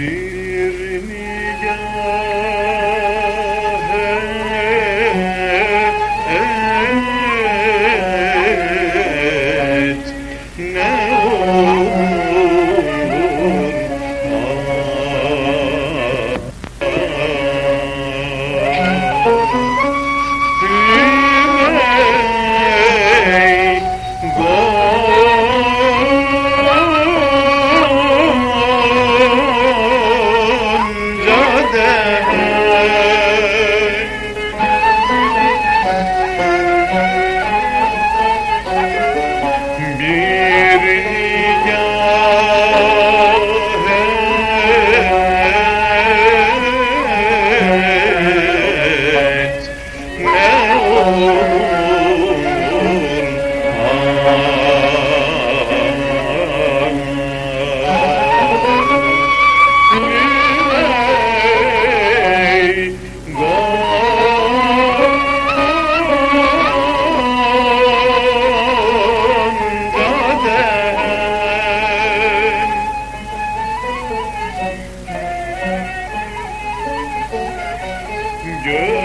Bir nigahet Good.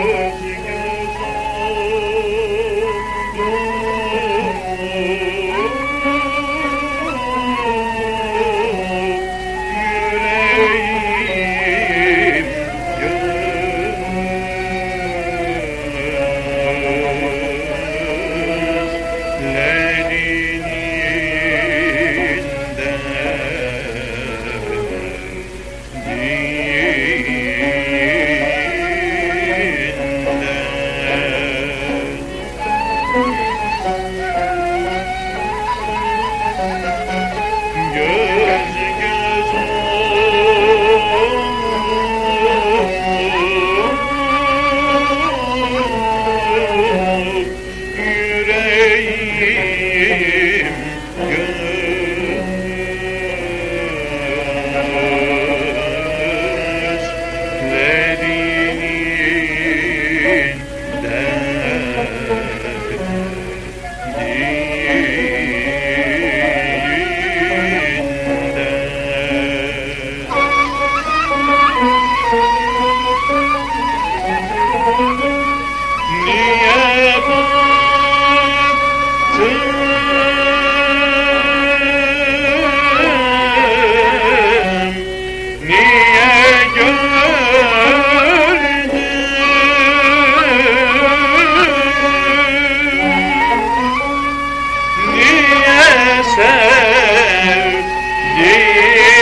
Maria.